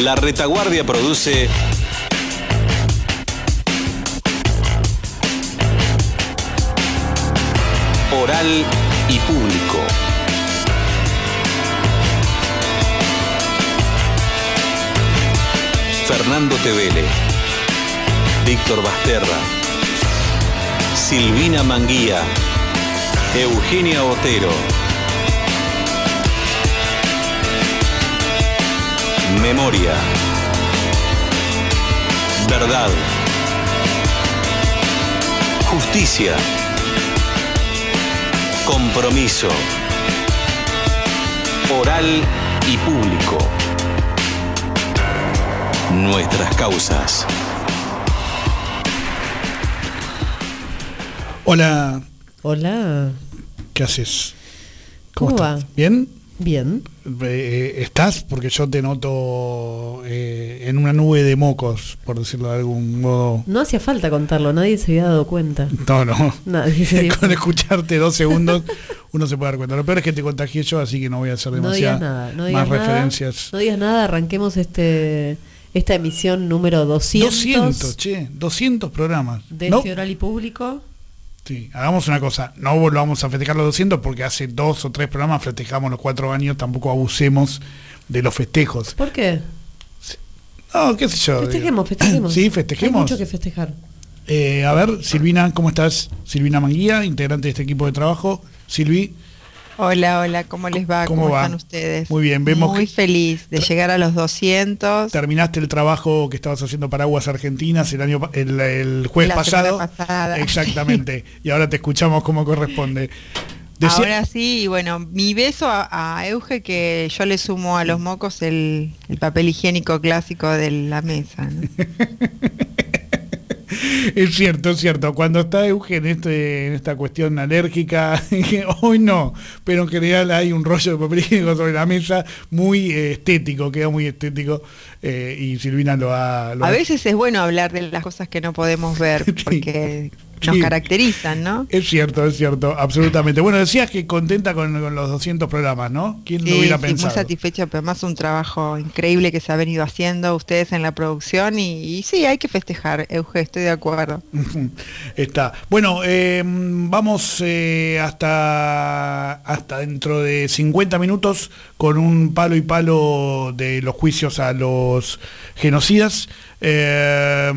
La retaguardia produce oral y público. Fernando Tevele, Víctor Basterra, Silvina Manguía, Eugenia Otero. Memoria. Verdad. Justicia. Compromiso. Oral y público. Nuestras causas. Hola, Hola. ¿qué haces? ¿Cómo estás? va? ¿Bien? Bien. Eh, ¿Estás? Porque yo te noto eh, en una nube de mocos, por decirlo de algún modo. No hacía falta contarlo, nadie se había dado cuenta. No, no. Nadie se dio Con escucharte dos segundos uno se puede dar cuenta. Lo peor es que te contagié yo, así que no voy a hacer No demasiadas nada, no digas más nada. referencias. No digas nada, arranquemos este esta emisión número 200, 200, che, 200 programas. de No, este oral y público. Sí, hagamos una cosa, no volvamos a festejar los 200 porque hace dos o tres programas festejamos los cuatro años, tampoco abusemos de los festejos. ¿Por qué? No, qué sé yo. Festejemos, festejemos. Sí, Hay festejemos. mucho que festejar. Eh, a ver, Silvina, ¿cómo estás? Silvina Manguía, integrante de este equipo de trabajo. Silvi, Hola, hola, ¿cómo les va? ¿Cómo ¿Cómo, va? están ustedes? Muy bien, vemos Muy que- feliz de llegar a los 200. terminaste el trabajo que estabas haciendo para Aguas Argentinas el año el, el jueves La pasado. pasada. Exactamente. y ahora te escuchamos como corresponde. Ahora sí, y bueno, mi beso a, a Euge que yo le sumo a los mocos el, el papel higiénico clásico de la mesa. ¿no? Es cierto, es cierto. Cuando está Eugen en, este, en esta cuestión alérgica, hoy no, pero en general hay un rollo de papel higiénico sobre la mesa muy eh, estético, queda muy estético eh, y Silvina lo ha... lo A ha- veces es bueno hablar de las cosas que no podemos ver Sí. Nos Sí. caracterizan, ¿no? Es cierto, es cierto, absolutamente. Bueno, decías que contenta con, con los 200 programas, ¿no? ¿Quién lo Sí, hubiera sí, muy pensado? satisfecha, pero además un trabajo increíble que se ha venido haciendo ustedes en la producción y, y sí, hay que festejar, Euge, estoy de acuerdo. Está. Bueno, eh, vamos eh, hasta, hasta dentro de 50 minutos con un palo y palo de los juicios a los genocidas. Eh,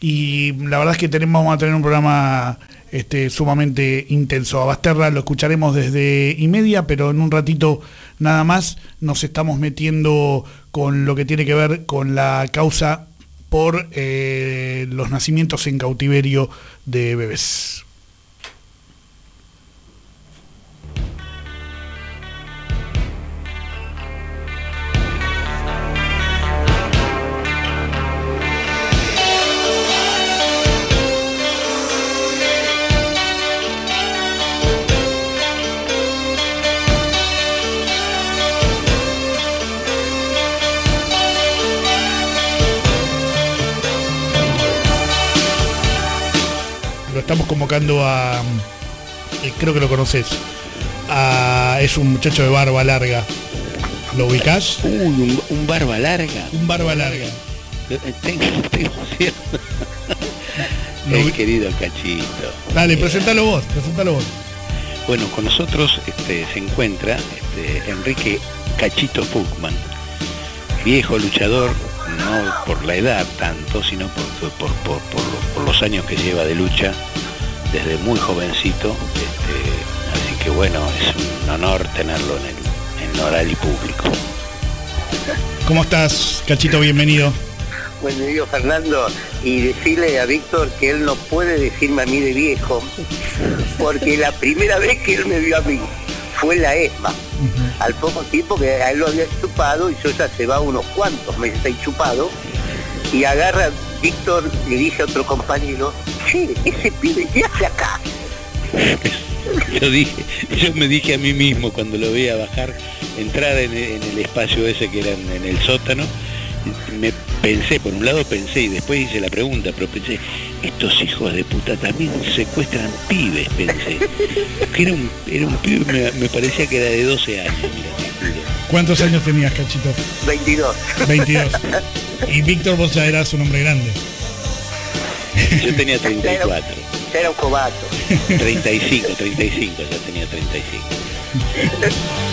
y la verdad es que tenemos, vamos a tener un programa este, sumamente intenso. A Basterra lo escucharemos desde y media, pero en un ratito nada más nos estamos metiendo con lo que tiene que ver con la causa por eh, los nacimientos en cautiverio de bebés. Estamos convocando a. eh, creo que lo conoces. a- es un muchacho de barba larga. ¿Lo ubicás? Uy, un, un barba larga. Un barba larga. Eh, Tengo, tengo cierto. El querido Cachito. Dale, Eh, presentalo vos, presentalo vos. Bueno, con nosotros este, se encuentra este, Enrique Cachito Fuchman, viejo luchador, no por la edad tanto, sino por, por, por- por lo- por los años que lleva de lucha desde muy jovencito. este, así que bueno, es un honor tenerlo en el, en oral y público. ¿Cómo estás, Cachito? Bienvenido. Bueno, digo Fernando, y decirle a Víctor que él no puede decirme a mí de viejo, porque la primera vez que él me vio a mí fue la ESMA, al poco tiempo que a él lo había chupado y yo ya se va unos cuantos meses ahí chupado, y agarra Víctor, le dice a otro compañero, che, ese pibe, ¿qué hace acá? Yo dije, yo me dije a mí mismo cuando lo veía bajar, entrar en, en el espacio ese que era en, en el sótano, me pensé, por un lado pensé y después hice la pregunta, pero pensé, estos hijos de puta también secuestran pibes, pensé. Que era un, era un pibe, me, me parecía que era de 12 años, mira. ¿Cuántos años tenías, Cachito? 22. 22. Y Víctor, vos ya eras un hombre grande. Yo tenía 34. Ya era un cobato. 35, 35, ya tenía 35.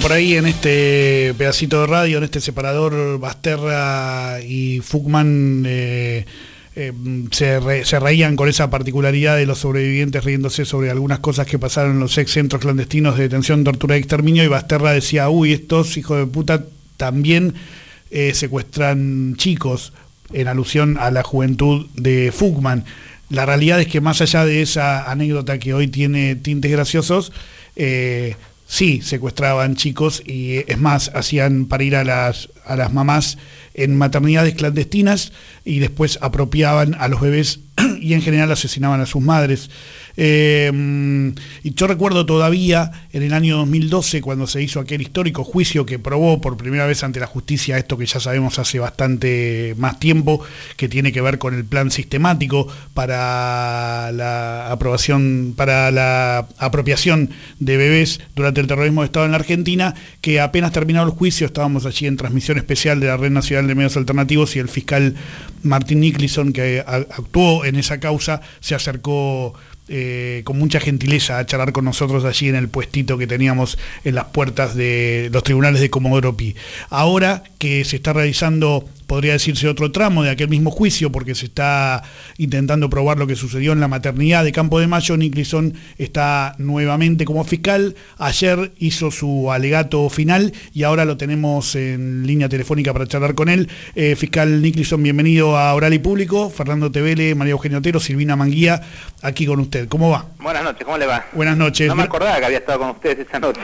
por ahí en este pedacito de radio, en este separador, Basterra y Fugman eh, eh, se, se reían con esa particularidad de los sobrevivientes riéndose sobre algunas cosas que pasaron en los ex centros clandestinos de detención, tortura y exterminio. Y Basterra decía, uy, estos hijos de puta también eh, secuestran chicos, en alusión a la juventud de Fugman. La realidad es que más allá de esa anécdota que hoy tiene tintes graciosos, eh, sí secuestraban chicos y eh, es más, hacían para ir a las, a las mamás en maternidades clandestinas y después apropiaban a los bebés y en general asesinaban a sus madres. Eh, y yo recuerdo todavía en el año 2012 cuando se hizo aquel histórico juicio que probó por primera vez ante la justicia esto que ya sabemos hace bastante más tiempo, que tiene que ver con el plan sistemático para la aprobación, para la apropiación de bebés durante el terrorismo de Estado en la Argentina, que apenas terminado el juicio, estábamos allí en transmisión especial de la Red Nacional de Medios Alternativos y el fiscal Martín Nicholson, que a- actuó en esa causa, se acercó eh, con mucha gentileza a charlar con nosotros allí en el puestito que teníamos en las puertas de los tribunales de Comodoro Pi. Ahora que se está realizando, podría decirse otro tramo de aquel mismo juicio, porque se está intentando probar lo que sucedió en la maternidad de Campo de Mayo, Nicholson está nuevamente como fiscal. Ayer hizo su alegato final y ahora lo tenemos en línea telefónica para charlar con él. Eh, fiscal Nicholson, bienvenido a Oral y Público. Fernando Tevele, María Eugenia Otero, Silvina Manguía, aquí con usted. ¿Cómo va? Buenas noches, ¿cómo le va? Buenas noches. No me acordaba que había estado con ustedes esa noche.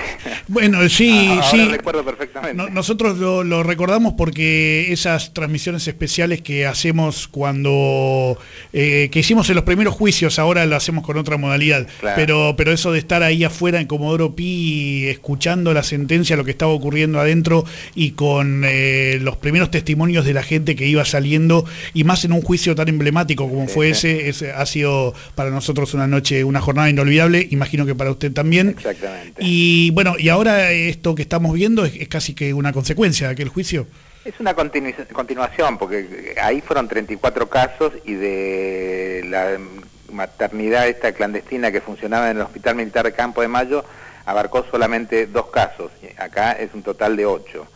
Bueno, sí, Ahora sí. recuerdo perfectamente. No- nosotros lo, lo recordamos porque esas transmisiones especiales que hacemos cuando eh, que hicimos en los primeros juicios, ahora lo hacemos con otra modalidad. Claro. Pero, pero eso de estar ahí afuera en Comodoro Pi escuchando la sentencia, lo que estaba ocurriendo adentro y con eh, los primeros testimonios de la gente que iba saliendo y más en un juicio tan emblemático como Sí, fue ese, ese ha sido para nosotros una noche, una jornada inolvidable. Imagino que para usted también. Exactamente. Y bueno, y ahora esto que estamos viendo es, es casi que una consecuencia de aquel juicio. Es una continu- continuación, porque ahí fueron 34 casos y de la maternidad esta clandestina que funcionaba en el Hospital Militar de Campo de Mayo abarcó solamente dos casos. Acá es un total de ocho.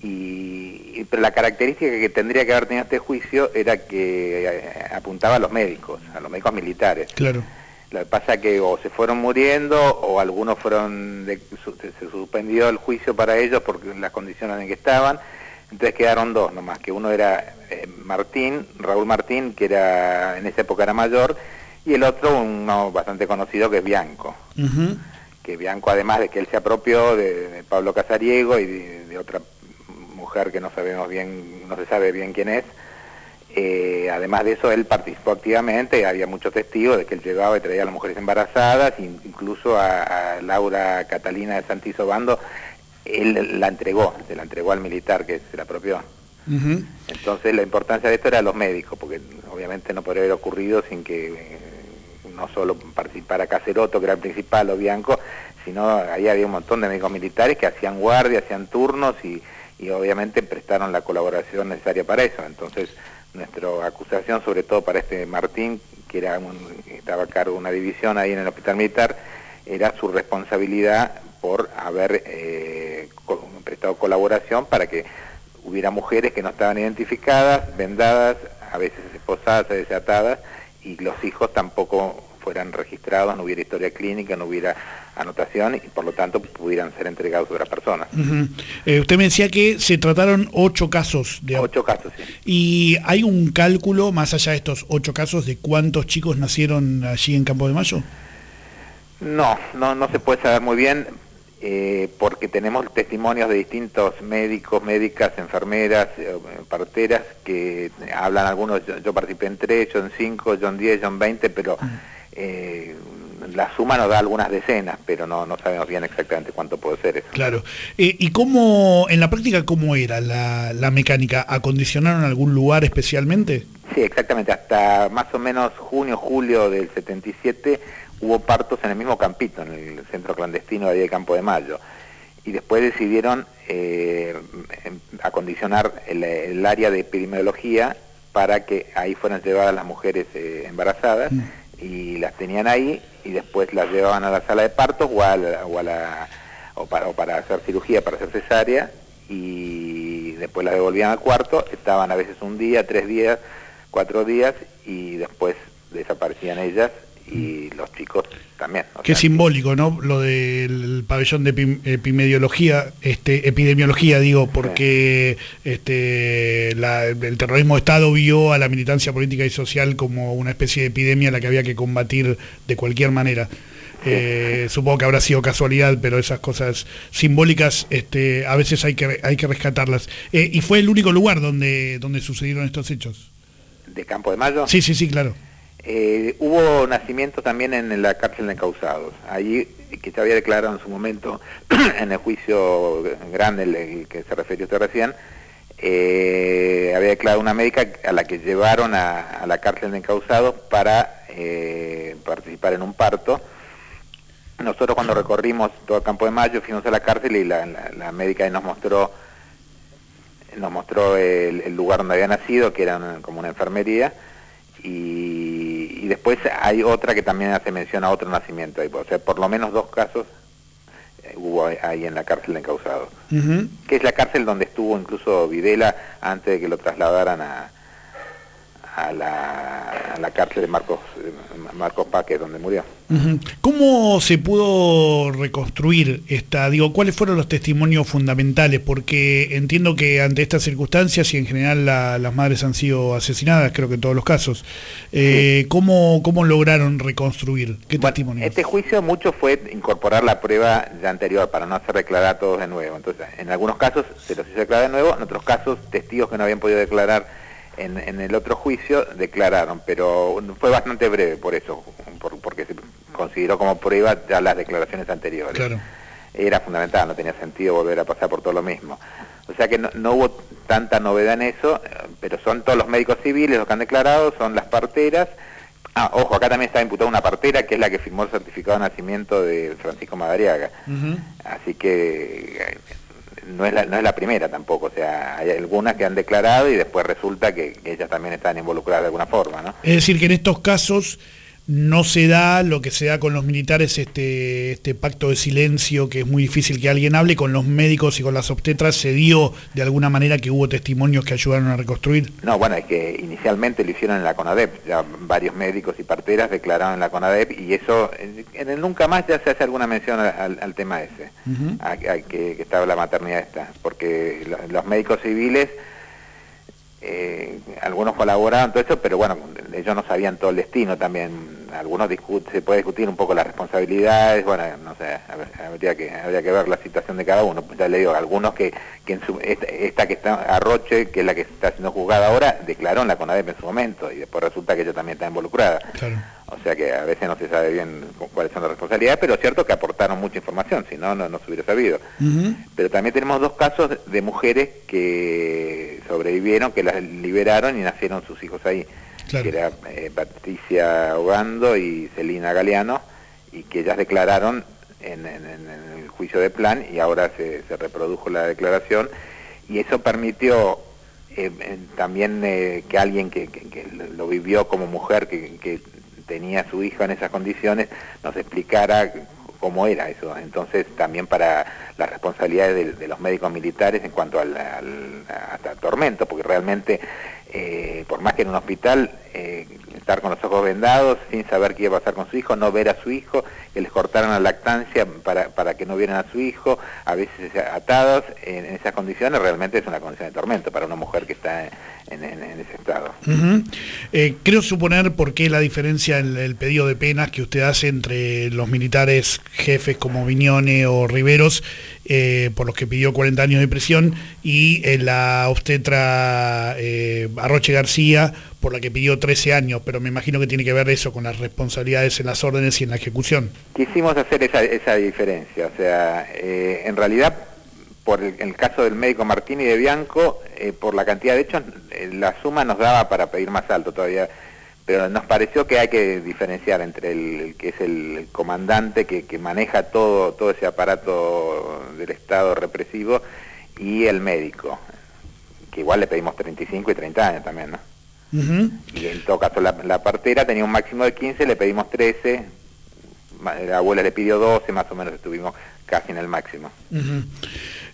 Y, y- pero la característica que tendría que haber tenido este juicio era que eh, apuntaba a los médicos, a los médicos militares. Claro. Lo que pasa es que o se fueron muriendo o algunos fueron, de- su- se suspendió el juicio para ellos porque las condiciones en que estaban. Entonces quedaron dos nomás, que uno era eh, Martín, Raúl Martín, que era en esa época era mayor, y el otro uno bastante conocido que es Bianco. Que Bianco, además de que él se apropió de, de Pablo Casariego y de, de otra mujer que no sabemos bien, no se sabe bien quién es, eh, además de eso, él participó activamente, había muchos testigos de que él llegaba y traía a las mujeres embarazadas, in- incluso a, a Laura Catalina de Santizo Bando, él la entregó, se la entregó al militar que se la apropió. Entonces la importancia de esto era los médicos, porque obviamente no podría haber ocurrido sin que eh, no solo participara Caceroto, que era el principal, o Bianco, sino ahí había un montón de médicos militares que hacían guardia, hacían turnos y, y obviamente prestaron la colaboración necesaria para eso. Entonces nuestra acusación, sobre todo para este Martín, que era un- estaba a cargo de una división ahí en el hospital militar, era su responsabilidad por haber eh, co- prestado colaboración para que hubiera mujeres que no estaban identificadas, vendadas, a veces esposadas, a veces atadas, y los hijos tampoco fueran registrados, no hubiera historia clínica, no hubiera anotación y por lo tanto pudieran ser entregados a otras personas. Eh, usted me decía que se trataron ocho casos de Ocho casos, sí. ¿Y hay un cálculo, más allá de estos ocho casos, de cuántos chicos nacieron allí en Campo de Mayo? No, no, no se puede saber muy bien eh, porque tenemos testimonios de distintos médicos, médicas, enfermeras, eh, parteras que hablan algunos, yo, yo participé en tres, yo en cinco, yo en diez, yo en veinte, pero eh, la suma nos da algunas decenas, pero no, no sabemos bien exactamente cuánto puede ser eso. Claro. ¿Y cómo, en la práctica, cómo era la, la mecánica? ¿Acondicionaron algún lugar especialmente? Sí, exactamente, hasta más o menos junio, julio del 77 hubo partos en el mismo campito, en el centro clandestino de ahí de Campo de Mayo. Y después decidieron eh, em- acondicionar el, el área de epidemiología para que ahí fueran llevadas las mujeres eh, embarazadas y las tenían ahí y después las llevaban a la sala de partos o, a la- o a la- o para, o para hacer cirugía, para hacer cesárea y después las devolvían al cuarto, estaban a veces un día, tres días, cuatro días y después desaparecían ellas y los chicos también. o Qué sea, simbólico, ¿no? Lo del pabellón de epi- epidemiología, este, epidemiología, digo, porque este, la- el terrorismo de Estado vio a la militancia política y social como una especie de epidemia a la que había que combatir de cualquier manera. Eh, supongo que habrá sido casualidad, pero esas cosas simbólicas este, a veces hay que, hay que rescatarlas. Eh, ¿Y fue el único lugar donde, donde sucedieron estos hechos? de Campo de Mayo. Sí, sí, sí, claro. Eh, hubo nacimiento también en la cárcel de encausados. Allí, que se había declarado en su momento, en el juicio grande, el, que se refirió usted recién, eh, había declarado una médica a la que llevaron a, la cárcel de encausados para eh, participar en un parto. Nosotros cuando recorrimos todo el Campo de Mayo fuimos a la cárcel y la, la- la médica nos mostró nos mostró el, lugar donde había nacido, que era como una enfermería, y, y después hay otra que también hace mención a otro nacimiento ahí, o sea, por lo menos dos casos eh, hubo ahí- en la cárcel de encausados, que es la cárcel donde estuvo incluso Videla antes de que lo trasladaran a, a, la, a la cárcel de Marcos, Marcos Paque, donde murió. ¿Cómo se pudo reconstruir esta, digo, cuáles fueron los testimonios fundamentales? Porque entiendo que ante estas circunstancias y en general la- las madres han sido asesinadas, creo que en todos los casos, eh, ¿cómo, ¿cómo lograron reconstruir? ¿Qué Bueno, testimonios? Este juicio mucho fue incorporar la prueba ya anterior para no hacer declarar todos de nuevo. Entonces, en algunos casos se los hizo declarar de nuevo, en otros casos testigos que no habían podido declarar en, en el otro juicio declararon, pero fue bastante breve por eso, por- porque se consideró como prueba ya las declaraciones anteriores. Claro. Era fundamental, no tenía sentido volver a pasar por todo lo mismo. O sea que no, no hubo tanta novedad en eso, pero son todos los médicos civiles los que han declarado, son las parteras. Ah, ojo, acá también está imputada una partera que es la que firmó el certificado de nacimiento de Francisco Madariaga. Así que eh, no es, la, no es la primera tampoco, o sea, hay algunas que han declarado y después resulta que, ellas también están involucradas de alguna forma, ¿no? Es decir, que en estos casos no se da lo que se da con los militares, este, este pacto de silencio, que es muy difícil que alguien hable, con los médicos y con las obstetras, se dio de alguna manera que hubo testimonios que ayudaron a reconstruir. No, bueno, es que inicialmente lo hicieron en la CONADEP, ya varios médicos y parteras declararon en la CONADEP y eso, en el nunca más ya se hace alguna mención al, tema ese, Ujú. a, a que, que estaba la maternidad esta, porque lo- los médicos civiles, eh, algunos colaboraban todo eso, pero bueno, ellos no sabían todo el destino también, algunos discut- se puede discutir un poco las responsabilidades, bueno, no sé, habría que, habría que ver la situación de cada uno, ya le digo, algunos que, que en su, esta, esta que está, Arroche, que es la que está siendo juzgada ahora, declaró en la CONADEP en su momento, y después resulta que ella también está involucrada. Claro. O sea que a veces no se sabe bien cu- cuáles son las responsabilidades, pero es cierto que aportaron mucha información, si no, no, no se hubiera sabido. Ujú. Pero también tenemos dos casos de mujeres que sobrevivieron, que las liberaron y nacieron sus hijos ahí, Que era eh, Patricia Ogando y Celina Galeano, y que ellas declararon en, el juicio de plan y ahora se, se reprodujo la declaración, y eso permitió eh, también eh, que alguien que, lo vivió como mujer, que, que tenía a su hijo en esas condiciones, nos explicara cómo era eso. Entonces, también para las responsabilidades de, de los médicos militares en cuanto al, al- hasta tormento, porque realmente, eh, por más que en un hospital, eh, estar con los ojos vendados, sin saber qué iba a pasar con su hijo, no ver a su hijo, que les cortaran la lactancia para, para que no vieran a su hijo, a veces atados en, esas condiciones, realmente es una condición de tormento para una mujer que está en, ese estado. Eh, creo suponer por qué la diferencia en el pedido de penas que usted hace entre los militares jefes como Viñone o Riveros, eh, por los que pidió 40 años de prisión, y la obstetra Arroche García, por la que pidió 13 años, pero me imagino que tiene que ver eso con las responsabilidades en las órdenes y en la ejecución. Quisimos hacer esa, esa diferencia, o sea, eh, en realidad, por el, caso del médico Martini de Bianco, eh, por la cantidad de hechos, eh, la suma nos daba para pedir más alto todavía, pero nos pareció que hay que diferenciar entre el, que es el, el comandante que, que maneja todo, todo ese aparato del Estado represivo y el médico, que igual le pedimos 35 y 30 años también, ¿no? Y en todo caso la, la partera tenía un máximo de 15, le pedimos 13, ma- la abuela le pidió 12, más o menos estuvimos casi en el máximo.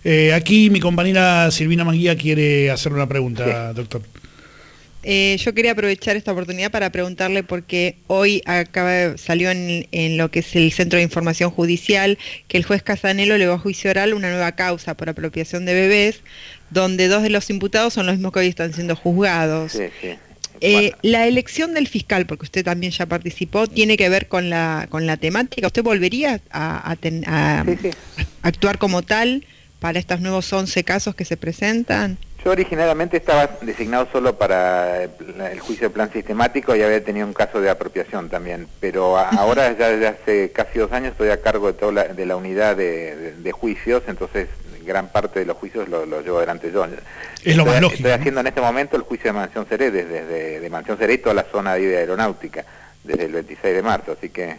Eh, aquí mi compañera Silvina Manguía quiere hacer una pregunta, doctor. Eh, yo quería aprovechar esta oportunidad para preguntarle porque hoy acaba, salió en, en lo que es el Centro de Información Judicial que el juez Casanelo le va a juicio oral una nueva causa por apropiación de bebés, donde dos de los imputados son los mismos que hoy están siendo juzgados. Sí, sí. Eh, La elección del fiscal, porque usted también ya participó, tiene que ver con la, con la temática. ¿Usted volvería a, a ten- a Sí, sí. actuar como tal para estos nuevos 11 casos que se presentan? Yo originalmente estaba designado solo para el el juicio de plan sistemático y había tenido un caso de apropiación también, pero a- ahora ya desde hace casi dos años estoy a cargo de toda la, de la unidad de, de- de juicios, entonces gran parte de los juicios lo, lo llevo adelante yo. Es lo Estoy- más lógico, Estoy ¿no? haciendo en este momento el juicio de Mansión Seré, desde, desde- de Mansión Seré y toda la zona de aeronáutica, desde el 26 de marzo, así que...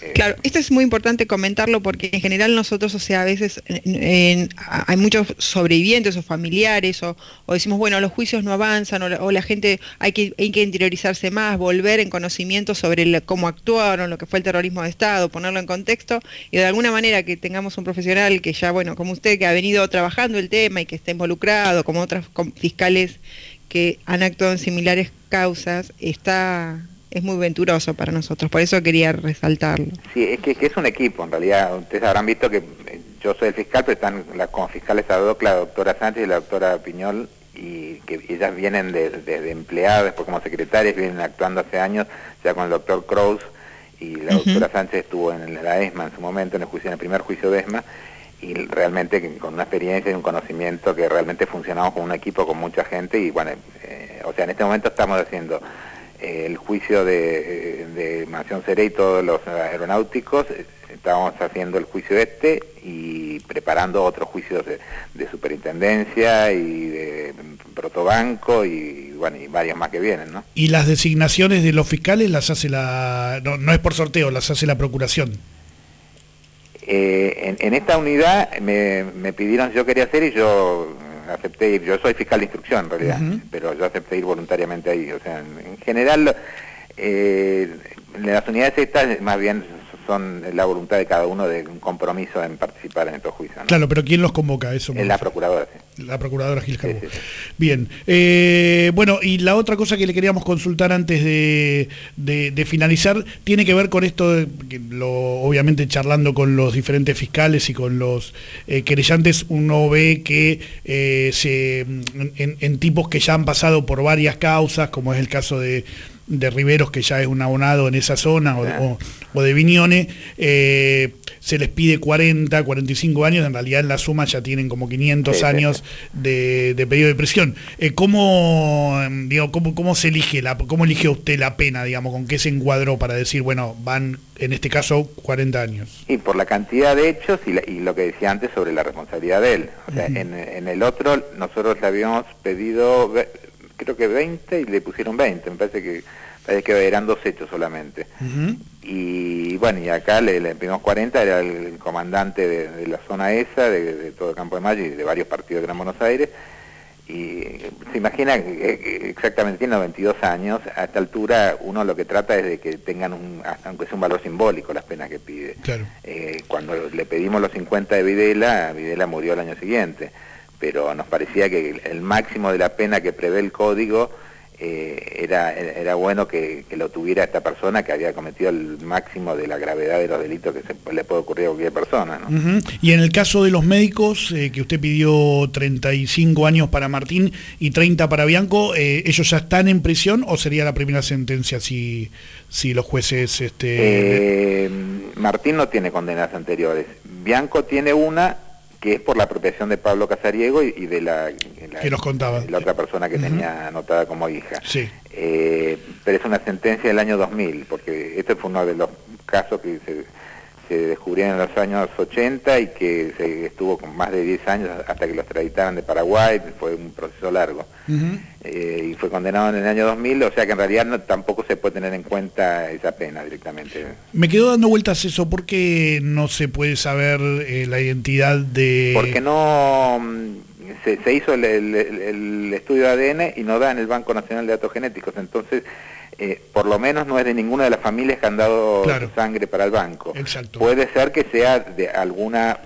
eh, Claro, esto es muy importante comentarlo porque en general nosotros, o sea, a veces en- hay muchos sobrevivientes o familiares o, o decimos, bueno, los juicios no avanzan o la, o la gente hay que, hay que interiorizarse más, volver en conocimiento sobre cómo actuaron, lo que fue el terrorismo de Estado, ponerlo en contexto y de alguna manera que tengamos un profesional que ya, bueno, como usted, que ha venido trabajando el tema y que está involucrado, como otros fiscales que han actuado en similares causas, está... Es muy venturoso para nosotros, por eso quería resaltarlo. Sí, es que, que es un equipo, en realidad. Ustedes habrán visto que eh, yo soy el fiscal, pero están la, como fiscales a doc la doctora Sánchez y la doctora Piñol, y que ellas vienen de, de- de empleadas, después como secretarias, vienen actuando hace años, ya con el doctor Kraus, y la Ujú. doctora Sánchez estuvo en la ESMA en su momento, en el, juicio, en el primer juicio de ESMA, y realmente con una experiencia y un conocimiento que realmente funcionamos como un equipo con mucha gente, y bueno, eh, o sea, en este momento estamos haciendo el juicio de, de Mansión Seré y todos los aeronáuticos, eh, estábamos haciendo el juicio este y preparando otros juicios de, de superintendencia y de protobanco y bueno y varios más que vienen, ¿no? Y las designaciones de los fiscales las hace la... No, no es por sorteo, las hace la Procuración. Eh, en, en esta unidad me, me pidieron si yo quería hacer y yo acepté ir. Yo soy fiscal de instrucción en realidad, pero yo acepté ir voluntariamente ahí. O sea, en, en general, eh, las unidades estas más bien son la voluntad de cada uno de un compromiso en participar en estos juicios. ¿no? Claro, pero ¿quién los convoca? Eso la procuradora, sí. La procuradora Gil Carbó. Sí, sí, sí. Bien. Eh, bueno, y la otra cosa que le queríamos consultar antes de, de- de finalizar tiene que ver con esto, de lo, obviamente charlando con los diferentes fiscales y con los eh, querellantes, uno ve que eh, se, en, en tipos que ya han pasado por varias causas, como es el caso de de Riveros, que ya es un abonado en esa zona, o, o- o de Viñone, eh, se les pide 40, 45 años, en realidad en la suma ya tienen como 500 Sí, sí, años de, de pedido de prisión. Eh, ¿cómo, em, digo, cómo, ¿Cómo se elige la, cómo usted la pena, digamos, con qué se encuadró para decir, bueno, van en este caso 40 años? Y por la cantidad de hechos y, la- y lo que decía antes sobre la responsabilidad de él. O sea, en, en el otro nosotros le habíamos pedido, creo que 20 y le pusieron 20. Me parece que, parece que eran dos hechos solamente. Y bueno, y acá le, le pedimos 40, era el comandante de, de la zona esa, de, de todo el Campo de Mayo y de varios partidos de Gran Buenos Aires. Y se imagina que, exactamente, tiene 92 años, a esta altura uno lo que trata es de que tengan un, aunque sea un valor simbólico las penas que pide. Claro. Eh, cuando le pedimos los 50 de Videla, Videla murió el año siguiente, pero nos parecía que el, máximo de la pena que prevé el código eh, era, era bueno que, que, lo tuviera esta persona que había cometido el máximo de la gravedad de los delitos que se, le puede ocurrir a cualquier persona. ¿no? Uh -huh. Y en el caso de los médicos, eh, que usted pidió 35 años para Martín y 30 para Bianco, eh, ¿ellos ya están en prisión o sería la primera sentencia si, si los jueces... Este... Eh, Martín no tiene condenas anteriores. Bianco tiene una que es por la apropiación de Pablo Casariego y, y de la, la, que nos contaba. la otra persona que uh -huh. tenía anotada como hija. Sí. Eh, pero es una sentencia del año 2000, porque este fue uno de los casos que se, se descubrieron en los años 80 y que se estuvo con más de 10 años hasta que lo extraditaron de Paraguay, fue un proceso largo. Uh -huh. eh, y fue condenado en el año 2000, o sea que en realidad no, tampoco se puede tener en cuenta esa pena directamente. Me quedó dando vueltas eso, ¿por qué no se puede saber eh, la identidad de...? Porque no... Se, se hizo el, el, el, estudio de ADN y no da en el Banco Nacional de Datos Genéticos, entonces eh, por lo menos no es de ninguna de las familias que han dado claro. sangre para el banco. Exacto. Puede ser que sea de alguna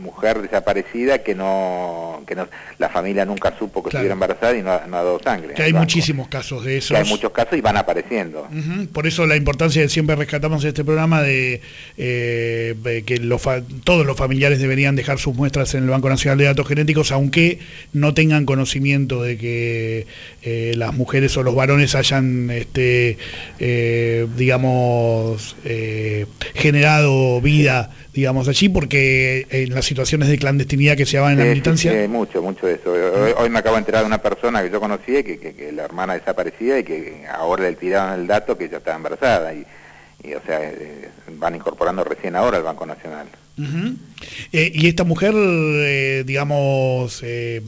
mujer desaparecida que no que no la familia nunca supo que claro. estuviera embarazada y no, no, ha dado sangre. Que hay muchísimos casos de eso. Que hay muchos casos y van apareciendo. Uh -huh. Por eso la importancia de siempre rescatamos en este programa de eh, que los todos los familiares deberían dejar sus muestras en el Banco Nacional de Datos Genéticos, aunque no tengan conocimiento de que eh, las mujeres o los varones hayan, este, eh, digamos, eh, generado vida digamos allí, porque en las situaciones de clandestinidad que se daban en la militancia... Sí, mucho, mucho de eso. Hoy, hoy, me acabo de enterar de una persona que yo conocía, que, que, que, la hermana desaparecía y que ahora le tiraron el dato que ella estaba embarazada. Y, y o sea, eh, van incorporando recién ahora al Banco Nacional. Uh -huh. eh, y esta mujer, eh, digamos, eh,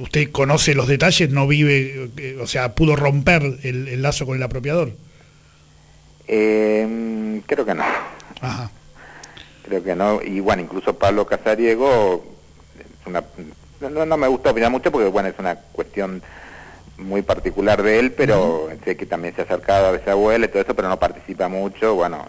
usted conoce los detalles, no vive, eh, o sea, pudo romper el, el, lazo con el apropiador. Eh, creo que no. Ajá creo que no, y bueno, incluso Pablo Casariego, una, no, no, me gusta opinar mucho porque bueno, es una cuestión muy particular de él, pero uh -huh. sé que también se ha acercado a veces a abuela y todo eso, pero no participa mucho, bueno,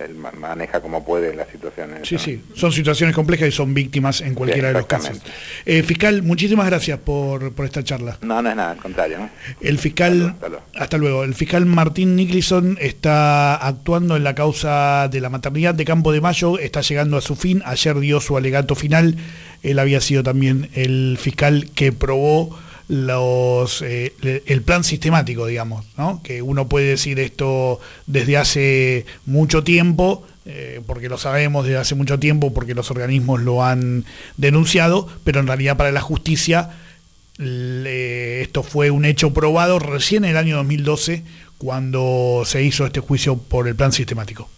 él maneja como puede las situaciones. Sí, sí, son situaciones complejas y son víctimas en cualquiera sí, de los casos. Eh, fiscal, muchísimas gracias por, por, esta charla. No, no es nada, al contrario. ¿no? El fiscal, hasta luego, hasta luego. El fiscal Martín Nicholson está actuando en la causa de la maternidad de Campo de Mayo, está llegando a su fin, ayer dio su alegato final, él había sido también el fiscal que probó eh, el plan sistemático, digamos, ¿no? que uno puede decir esto desde hace mucho tiempo, eh, porque lo sabemos desde hace mucho tiempo, porque los organismos lo han denunciado, pero en realidad para la justicia esto fue un hecho probado recién en el año 2012, cuando se hizo este juicio por el plan sistemático.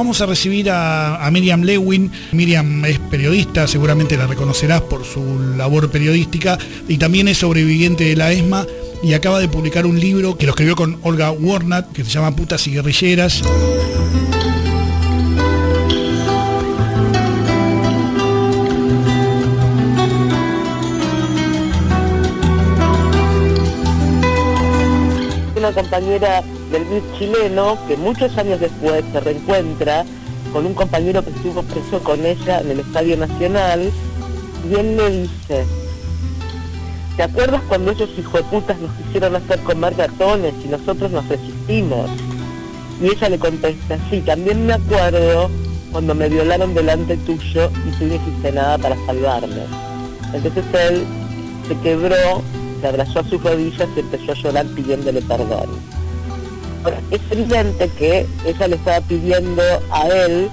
Vamos a recibir a, Miriam Lewin. Miriam es periodista, seguramente la reconocerás por su labor periodística y también es sobreviviente de la ESMA y acaba de publicar un libro que lo escribió con Olga Warnat que se llama Putas y Guerrilleras. Una compañera del MIR chileno que muchos años después se reencuentra con un compañero que estuvo preso con ella en el Estadio Nacional y él le dice, ¿te acuerdas cuando esos hijoputas nos quisieron hacer comer gatones y nosotros nos resistimos? Y ella le contesta, sí, también me acuerdo cuando me violaron delante tuyo y tú no hiciste nada para salvarme. Entonces él se quebró, se abrazó a sus rodillas y empezó a llorar pidiéndole perdón. Es evidente que ella le estaba pidiendo a él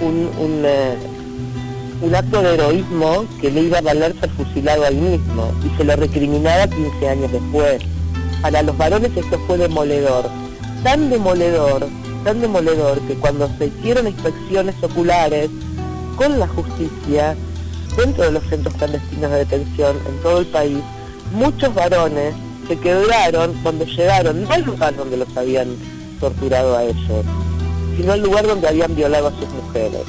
un, un, eh, un, acto de heroísmo que le iba a valer ser fusilado ahí mismo y se lo recriminaba 15 años después. Para los varones esto fue demoledor, tan demoledor, tan demoledor que cuando se hicieron inspecciones oculares con la justicia dentro de los centros clandestinos de detención en todo el país, muchos varones se quebraron cuando llegaron, no al lugar donde los habían torturado a ellos, sino al lugar donde habían violado a sus mujeres.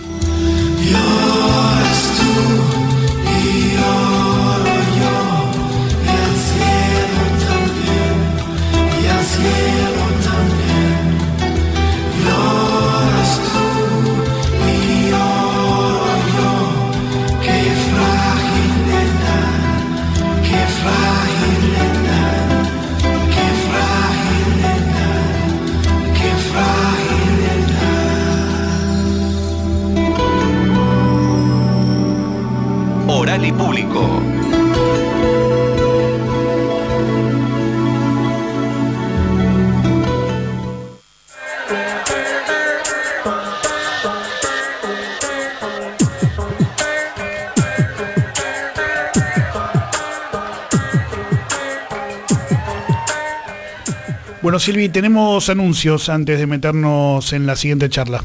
Y Público. Bueno, Silvi, tenemos anuncios antes de meternos en la siguiente charla.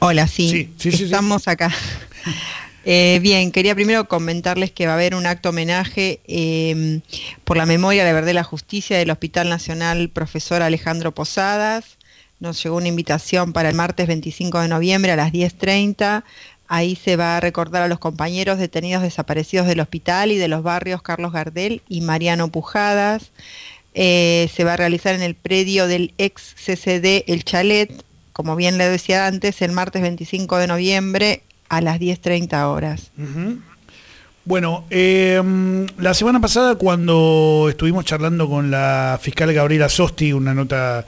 Hola, sí, Sí, sí, sí, sí. estamos acá. Eh, bien, quería primero comentarles que va a haber un acto homenaje eh, por la memoria la verdad y la justicia del Hospital Nacional Profesor Alejandro Posadas. Nos llegó una invitación para el martes 25 de noviembre a las 10.30. Ahí se va a recordar a los compañeros detenidos desaparecidos del hospital y de los barrios Carlos Gardel y Mariano Pujadas. Eh, se va a realizar en el predio del ex CCD El Chalet, como bien le decía antes, el martes 25 de noviembre a las 10.30 horas. Bueno, eh, la semana pasada cuando estuvimos charlando con la fiscal Gabriela Sosti, una nota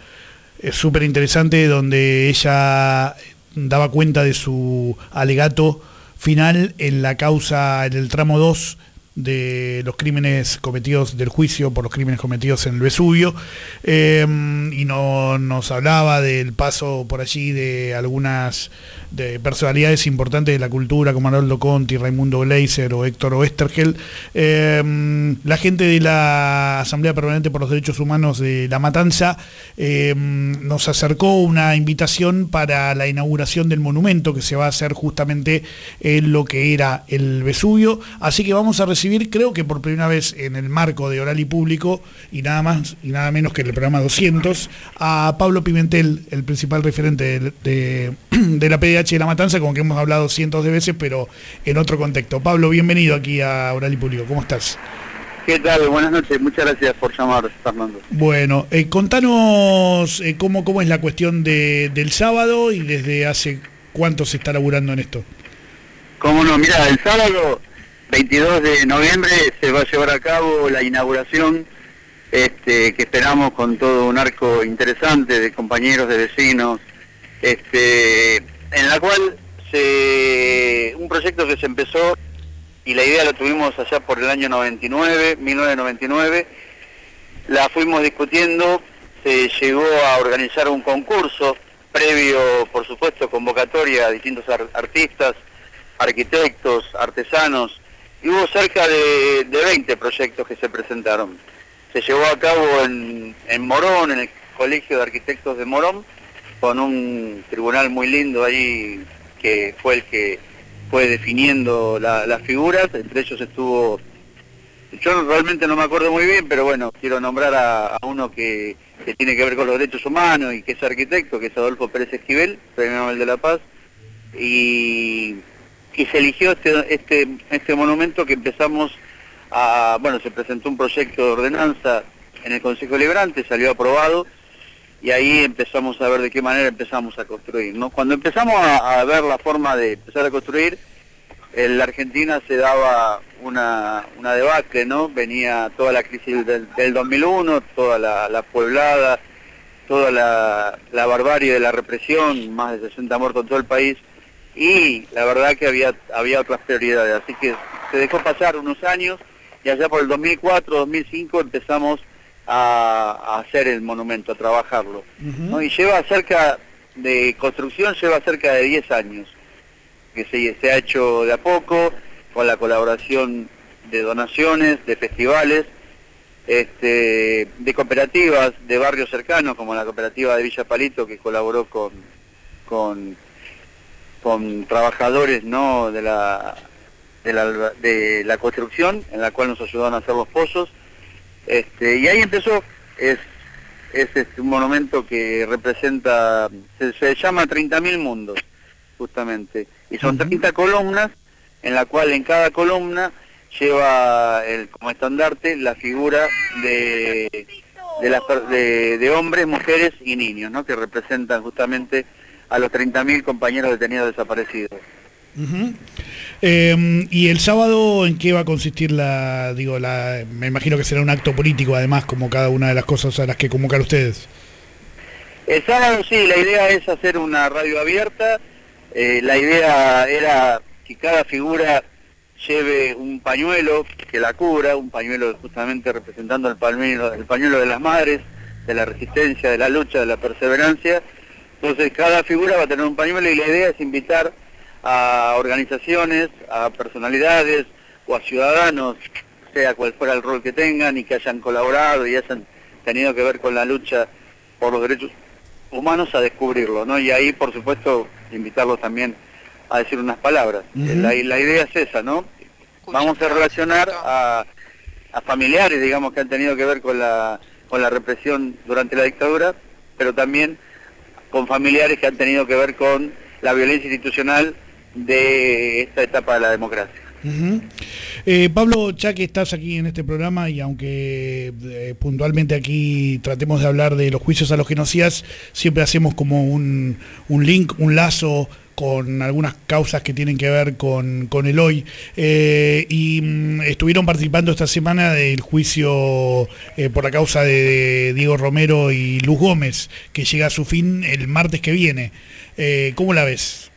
eh, súper interesante donde ella daba cuenta de su alegato final en la causa, en el tramo 2 de los crímenes cometidos del juicio por los crímenes cometidos en el Vesubio eh, y no, nos hablaba del paso por allí de algunas de personalidades importantes de la cultura como Arnoldo Conti, Raimundo Gleiser o Héctor Oestergel. Eh, la gente de la Asamblea Permanente por los Derechos Humanos de La Matanza eh, nos acercó una invitación para la inauguración del monumento que se va a hacer justamente en lo que era el Vesubio. Así que vamos a creo que por primera vez en el marco de Oral y Público, y nada más y nada menos que en el programa 200, a Pablo Pimentel, el principal referente de, de- de la PDH de La Matanza, con que hemos hablado cientos de veces, pero en otro contexto. Pablo, bienvenido aquí a Oral y Público. ¿Cómo estás? ¿Qué tal? Buenas noches. Muchas gracias por llamar, Fernando. Bueno, eh, contanos eh, cómo, cómo es la cuestión de- del sábado y desde hace cuánto se está laburando en esto. Cómo no, mira, el sábado 22 de noviembre se va a llevar a cabo la inauguración este, que esperamos con todo un arco interesante de compañeros, de vecinos, este, en la cual un proyecto que se empezó y la idea la tuvimos allá por el año 99, 1999, la fuimos discutiendo, se llegó a organizar un concurso previo, por supuesto, convocatoria a distintos ar- artistas, arquitectos, artesanos, y hubo cerca de, de 20 proyectos que se presentaron. Se llevó a cabo en, en Morón, en el Colegio de Arquitectos de Morón, con un tribunal muy lindo ahí que fue el que fue definiendo la- las figuras, entre ellos estuvo, yo realmente no me acuerdo muy bien, pero bueno, quiero nombrar a, a uno que, que tiene que ver con los derechos humanos y que es arquitecto, que es Adolfo Pérez Esquivel, Premio Nobel de la Paz, y, y se eligió este, este, este monumento que empezamos a, bueno, se presentó un proyecto de ordenanza en el Consejo Liberante, salió aprobado, y ahí empezamos a ver de qué manera empezamos a construir. ¿no? Cuando empezamos a, ver la forma de empezar a construir, en la Argentina se daba una, una debacle, ¿no? Venía toda la crisis del, del 2001, toda la, la pueblada, toda la, la barbarie de la represión, más de 60 muertos en todo el país, y la verdad que había, había otras prioridades. Así que se dejó pasar unos años y allá por el 2004, 2005 empezamos a, a hacer el monumento, a trabajarlo. ¿no? Y lleva cerca de construcción, lleva cerca de 10 años, que se, se ha hecho de a poco, con la colaboración de donaciones, de festivales, este, de cooperativas de barrios cercanos, como la cooperativa de Villa Palito, que colaboró con, con, con trabajadores ¿no? de, la, de, la, de la construcción, en la cual nos ayudaron a hacer los pozos. Este, y ahí empezó, es, es este, un monumento que representa, se, se llama 30.000 mundos, justamente, y son 30 columnas, en la cual en cada columna lleva el, como estandarte la figura de, de, las de, de hombres, mujeres y niños, ¿no? que representan justamente a los 30.000 compañeros detenidos desaparecidos. Eh, y el sábado, ¿en qué va a consistir la, digo, la, me imagino que será un acto político además, como cada una de las cosas a las que convocan ustedes? El sábado sí, la idea es hacer una radio abierta. Eh, la idea era que cada figura lleve un pañuelo que la cubra, un pañuelo justamente representando el pañuelo, el pañuelo de las madres, de la resistencia, de la lucha, de la perseverancia. Entonces cada figura va a tener un pañuelo y la idea es invitar a organizaciones, a personalidades o a ciudadanos, sea cual fuera el rol que tengan y que hayan colaborado y hayan tenido que ver con la lucha por los derechos humanos a descubrirlo, ¿no? Y ahí, por supuesto, invitarlos también a decir unas palabras. la, la idea es esa, ¿no? Vamos a relacionar a, a familiares, digamos, que han tenido que ver con la, con la represión durante la dictadura, pero también con familiares que han tenido que ver con la violencia institucional de esta etapa de la democracia. Eh, Pablo, ya que estás aquí en este programa y aunque eh, puntualmente aquí tratemos de hablar de los juicios a los genocidas, siempre hacemos como un, un link, un lazo con algunas causas que tienen que ver con, con el hoy. Eh, y mm, estuvieron participando esta semana del juicio por la causa de Diego Romero y Luz Gómez, que llega a su fin el martes que viene. ¿Cómo la ves?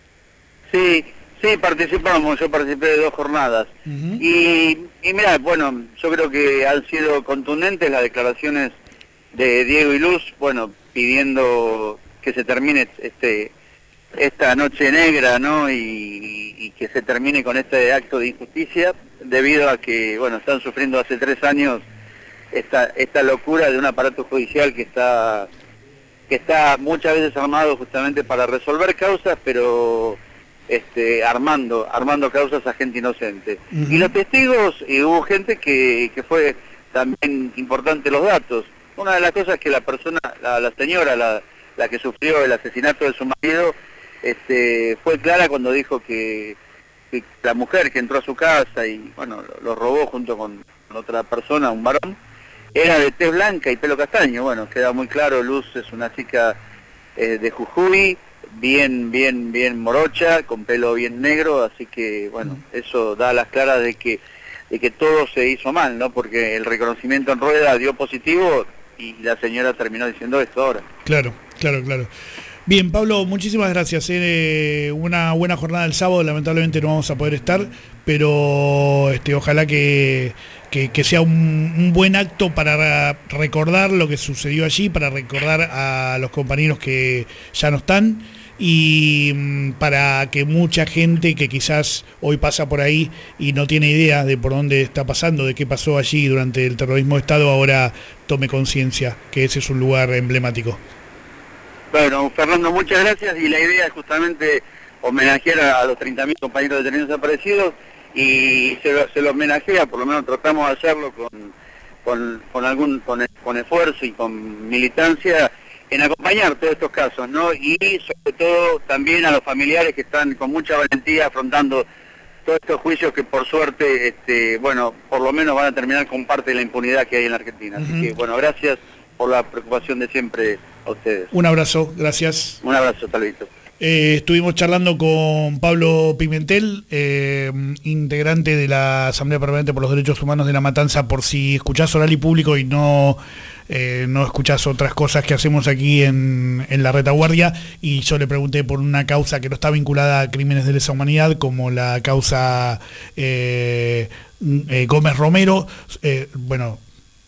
Sí, Sí, participamos, yo participé de dos jornadas. Y, y mira, bueno, yo creo que han sido contundentes las declaraciones de Diego y Luz, bueno, pidiendo que se termine este esta noche negra, ¿no? Y, que se termine con este acto de injusticia, debido a que, bueno, están sufriendo hace tres años esta, esta locura de un aparato judicial que está que está muchas veces armado justamente para resolver causas, pero este, armando, armando causas a gente inocente. Y los testigos, y hubo gente que, que fue también importante los datos. Una de las cosas que la persona, la, señora, la, la, que sufrió el asesinato de su marido, este, fue clara cuando dijo que, la mujer que entró a su casa y bueno lo, robó junto con, otra persona, un varón, era de tez blanca y pelo castaño. Bueno, queda muy claro, Luz es una chica eh, de Jujuy, bien, bien, bien morocha, con pelo bien negro, así que bueno, mm. eso da las claras de que, de que todo se hizo mal, ¿no? Porque el reconocimiento en rueda dio positivo y la señora terminó diciendo esto ahora. Claro, claro, claro. Bien, Pablo, muchísimas gracias. Eh. Una buena jornada el sábado, lamentablemente no vamos a poder estar, pero este, ojalá que, sea un, un, buen acto para recordar lo que sucedió allí, para recordar a los compañeros que ya no están y mm, para que mucha gente que quizás hoy pasa por ahí y no tiene idea de por dónde está pasando, de qué pasó allí durante el terrorismo de Estado, ahora tome conciencia que ese es un lugar emblemático. Bueno, Fernando, muchas gracias y la idea es justamente homenajear a los 30.000 compañeros de detenidos desaparecidos y se lo, se lo homenajea, por lo menos tratamos de hacerlo con, con, algún con, con esfuerzo y con militancia en acompañar todos estos casos, ¿no? Y sobre todo también a los familiares que están con mucha valentía afrontando todos estos juicios que por suerte, este, bueno, por lo menos van a terminar con parte de la impunidad que hay en la Argentina. Así que, bueno, gracias por la preocupación de siempre a ustedes. Un abrazo, gracias. Un abrazo, Talvito. Eh, estuvimos charlando con Pablo Pimentel, eh, integrante de la Asamblea Permanente por los Derechos Humanos de la Matanza, por si escuchás oral y público y no, eh, no escuchás otras cosas que hacemos aquí en, en, la retaguardia. Y yo le pregunté por una causa que no está vinculada a crímenes de lesa humanidad, como la causa Gómez Romero. bueno,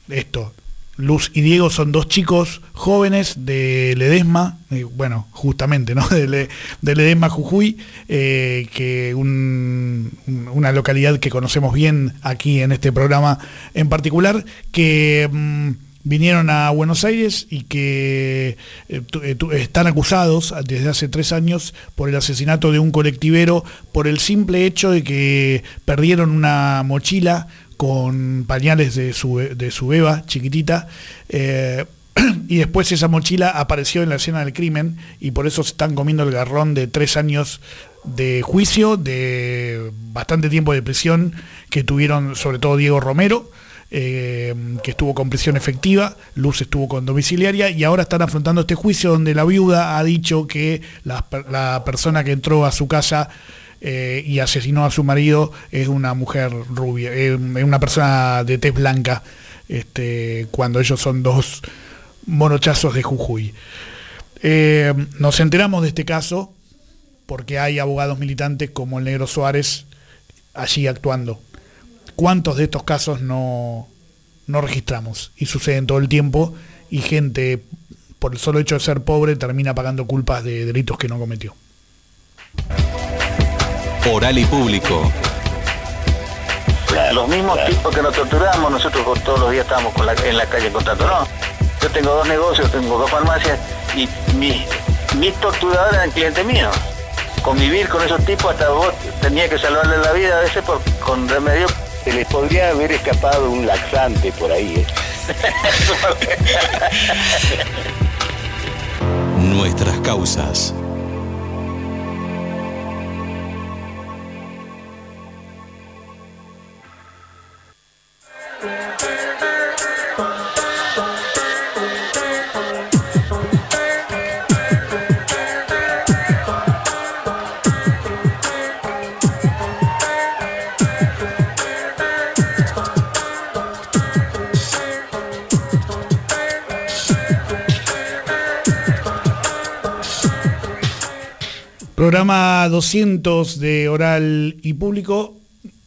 esto, Luz y Diego son dos chicos jóvenes de Ledesma, eh, bueno, justamente, ¿no? De, Ledesma, Jujuy, eh, que una localidad que conocemos bien aquí en este programa en particular, que mm, vinieron a Buenos Aires y que eh, están acusados desde hace tres años por el asesinato de un colectivero por el simple hecho de que perdieron una mochila con pañales de su, de su beba chiquitita. Eh, y después esa mochila apareció en la escena del crimen y por eso se están comiendo el garrón de tres años de juicio, de bastante tiempo de prisión que tuvieron sobre todo Diego Romero, eh, que estuvo con prisión efectiva, Luz estuvo con domiciliaria y ahora están afrontando este juicio donde la viuda ha dicho que la, la persona que entró a su casa eh, y asesinó a su marido es una mujer rubia, es una persona de tez blanca, este, cuando ellos son dos monochazos de Jujuy. Eh, nos enteramos de este caso porque hay abogados militantes como el Negro Suárez allí actuando. ¿Cuántos de estos casos no, no registramos? Y suceden todo el tiempo y gente, por el solo hecho de ser pobre, termina pagando culpas de delitos que no cometió. Oral y público. Los mismos tipos que nos torturamos, nosotros todos los días con la- en la calle contando, no. Yo tengo dos negocios, tengo dos farmacias y mis, mis torturadores eran clientes míos. Convivir con esos tipos hasta vos tenía que salvarle la vida a veces por, con remedio. Se les podría haber escapado un laxante por ahí, ¿eh? Nuestras causas. Programa 200 de Oral y Público.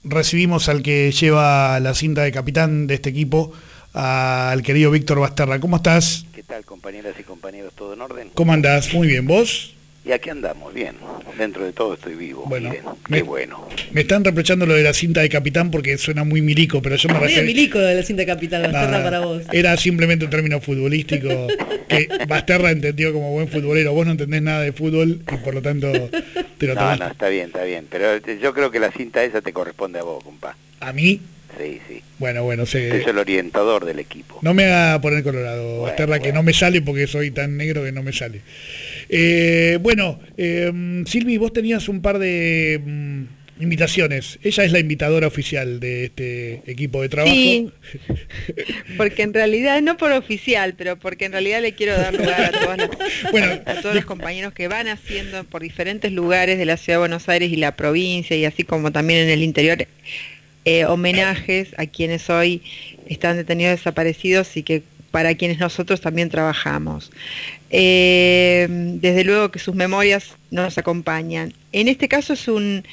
Recibimos al que lleva la cinta de capitán de este equipo, al querido Víctor Basterra. ¿Cómo estás? ¿Qué tal, compañeras y compañeros? ¿Todo en orden? ¿Cómo andás? Muy bien. ¿Vos? Y aquí andamos, bien. Dentro de todo estoy vivo. Bueno, Miren, me- qué bueno. Me están reprochando lo de la cinta de capitán porque suena muy milico, pero yo me refiero... milico de la cinta capital, Basterra Nada, para vos. Era simplemente un término futbolístico que Basterra entendió como buen futbolero. Vos no entendés nada de fútbol y por lo tanto te lo No, tomaste. no, está bien, está bien. Pero eh, yo creo que la cinta esa te corresponde a vos, compa. ¿A mí? Sí, sí. Bueno, bueno, sé. Es el orientador del equipo. No me haga poner colorado, Basterra, que no me sale porque soy tan negro que no me sale. Eh, bueno, eh, Silvi, vos tenías un par de mm, invitaciones. Ella es la invitadora oficial de este equipo de trabajo. Sí, porque en realidad, no por oficial, pero porque en realidad le quiero dar lugar a, todas las- Bueno, a todos los compañeros que van haciendo por diferentes lugares de la Ciudad de Buenos Aires y la provincia, y así como también en el interior, eh, homenajes a quienes hoy están detenidos desaparecidos y que para quienes nosotros también trabajamos. Eh, desde luego que sus memorias nos acompañan. En este caso es un,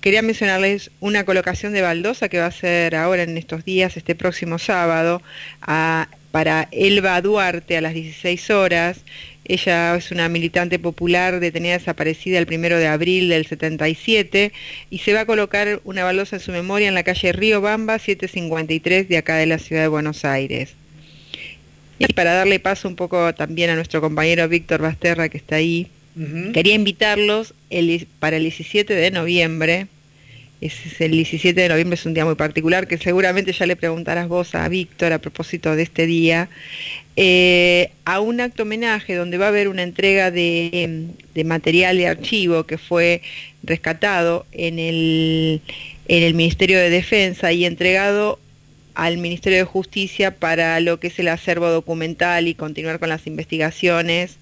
quería mencionarles una colocación de baldosa que va a ser ahora en estos días, este próximo sábado, para Elba Duarte a las 16 horas. Ella es una militante popular detenida desaparecida el primero de abril del 77 y se va a colocar una baldosa en su memoria en la calle Río Bamba 753 de acá de la ciudad de Buenos Aires. Y para darle paso un poco también a nuestro compañero Víctor Basterra que está ahí, quería invitarlos el- para el 17 de noviembre. Ese es el 17 de noviembre, es un día muy particular que seguramente ya le preguntarás vos a Víctor a propósito de este día, eh, a un acto homenaje donde va a haber una entrega de, de material de archivo que fue rescatado en el, en el Ministerio de Defensa y entregado al Ministerio de Justicia para lo que es el acervo documental y continuar con las investigaciones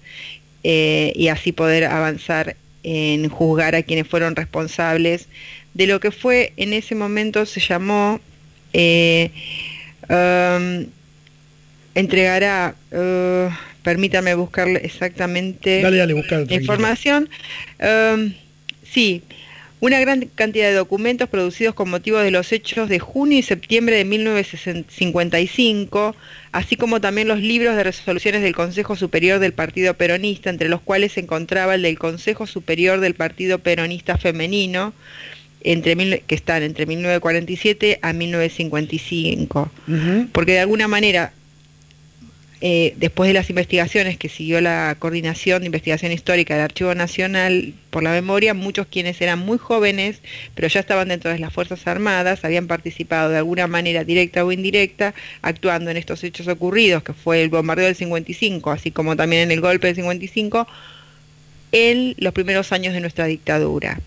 eh, y así poder avanzar en juzgar a quienes fueron responsables de lo que fue en ese momento se llamó eh, um, entregará uh, permítame buscarle exactamente Dale, dale, busca. la información. Um, sí, una gran cantidad de documentos producidos con motivo de los hechos de junio y septiembre de 1955, así como también los libros de resoluciones del Consejo Superior del Partido Peronista, entre los cuales se encontraba el del Consejo Superior del Partido Peronista Femenino, entre mil- que están entre 1947 a 1955 Ujú. porque de alguna manera, eh, después de las investigaciones que siguió la Coordinación de Investigación Histórica del Archivo Nacional por la Memoria, muchos quienes eran muy jóvenes, pero ya estaban dentro de las Fuerzas Armadas, habían participado de alguna manera directa o indirecta, actuando en estos hechos ocurridos, que fue el bombardeo del 55, así como también en el golpe del 55, en los primeros años de nuestra dictadura.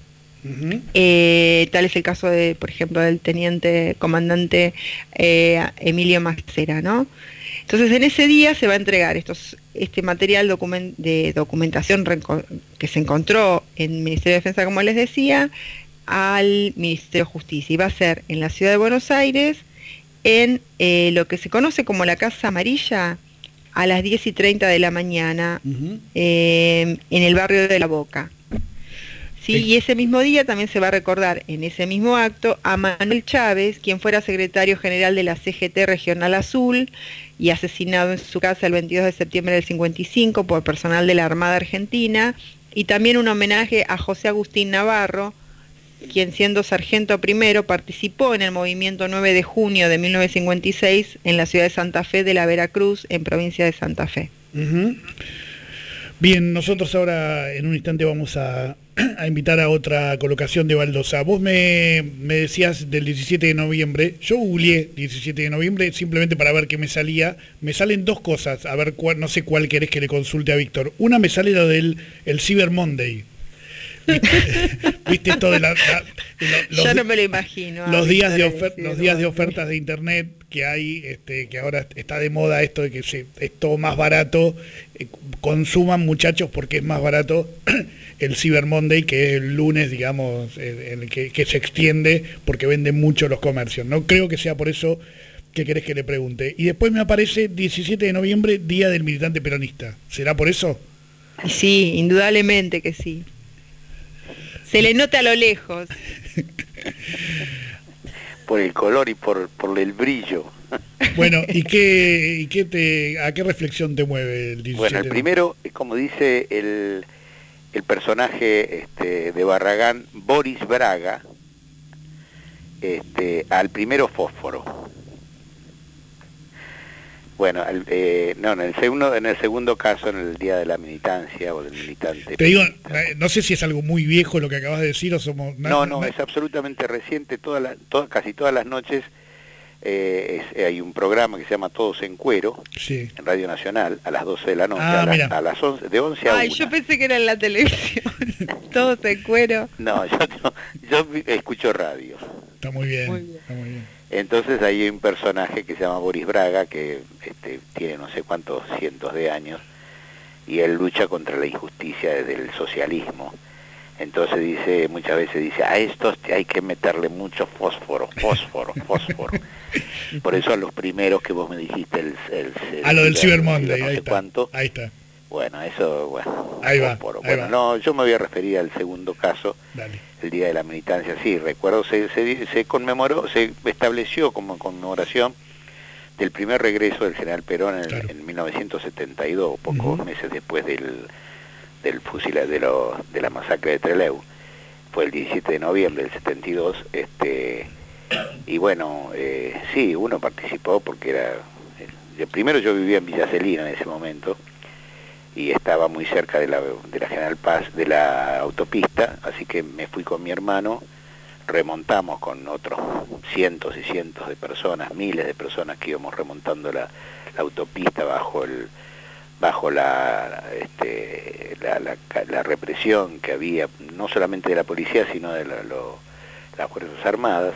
Eh, tal es el caso de, por ejemplo, del teniente comandante eh, Emilio Macera, ¿no? Entonces, en ese día se va a entregar estos, este material de documentación que se encontró en el Ministerio de Defensa, como les decía, al Ministerio de Justicia. Y va a ser en la ciudad de Buenos Aires, en eh, lo que se conoce como la Casa Amarilla, a las 10 y 30 de la mañana, eh, en el barrio de La Boca. ¿sí? Y ese mismo día también se va a recordar en ese mismo acto a Manuel Chávez, quien fuera secretario general de la CGT Regional Azul y asesinado en su casa el 22 de septiembre del 55 por personal de la Armada Argentina, y también un homenaje a José Agustín Navarro, quien siendo sargento primero participó en el movimiento 9 de junio de 1956 en la ciudad de Santa Fe de la Veracruz, en provincia de Santa Fe. Bien, nosotros ahora en un instante vamos a, a invitar a otra colocación de Baldosa. Vos me, me decías del 17 de noviembre, yo googleé 17 de noviembre simplemente para ver qué me salía. Me salen dos cosas, a ver cuál, no sé cuál querés que le consulte a Víctor. Una me sale lo del el Cyber Monday. ¿Viste, ¿Viste esto de la, la- de los- no me lo imagino. los días de ofer- los días de ofertas de internet que hay este, que ahora está de moda esto de que se, es todo más barato eh, consuman muchachos porque es más barato el Cyber Monday que es el lunes digamos el que, que se extiende porque venden mucho los comercios no creo que sea por eso que querés que le pregunte y después me aparece 17 de noviembre día del militante peronista será por eso Sí, indudablemente que sí. Se le nota a lo lejos. Por el color y por, por el brillo. bueno y qué y qué te a qué reflexión te mueve el 17 Bueno, el primero, es como dice el, el personaje este, de Barragán, Boris Braga, este, al primero fósforo. Bueno, al- eh, no, en el segundo, en el segundo caso, en el día de la militancia o del militante. Te digo, eh, no sé si es algo muy viejo lo que acabas de decir o somos... No, no, es absolutamente reciente. Toda la, toda- casi todas las noches eh, es- hay un programa que se llama Todos en Cuero Sí. en Radio Nacional a las 12 de la noche, Ah, a, las- mira. a las 11, de 11 a Ay, 1. yo pensé que era en la televisión. Todos en cuero. No, yo, no- yo escucho radio. Está muy bien, Muy bien. está muy bien. Entonces hay un personaje que se llama Boris Braga, que este, tiene no sé cuántos cientos de años, y él lucha contra la injusticia desde el socialismo. Entonces dice, muchas veces dice, a estos hay que meterle mucho fósforo, fósforo, fósforo. Por eso a los primeros que vos me dijiste, el, el, el A lo del Cyber Monday, no ahí sé está. cuánto, Ahí está, bueno, eso, bueno, Ahí va, ahí Bueno, va. no, yo me voy a referir al segundo caso, dale. el Día de la Militancia, sí, recuerdo, se, se, se conmemoró, se estableció como conmemoración del primer regreso del general Perón en, Claro. en 1972, pocos Ujú. meses después del, del fusil, de, lo- de la masacre de Trelew. Fue el 17 de noviembre del 72, este, y bueno, eh, sí, uno participó porque era... eh, primero yo vivía en Villa Celina en ese momento, y estaba muy cerca de la, de la General Paz, de la autopista, así que me fui con mi hermano, remontamos con otros cientos y cientos de personas, miles de personas que íbamos remontando la, autopista bajo el bajo la, este, la, la, represión que había, no solamente de la policía, sino de las Fuerzas Armadas,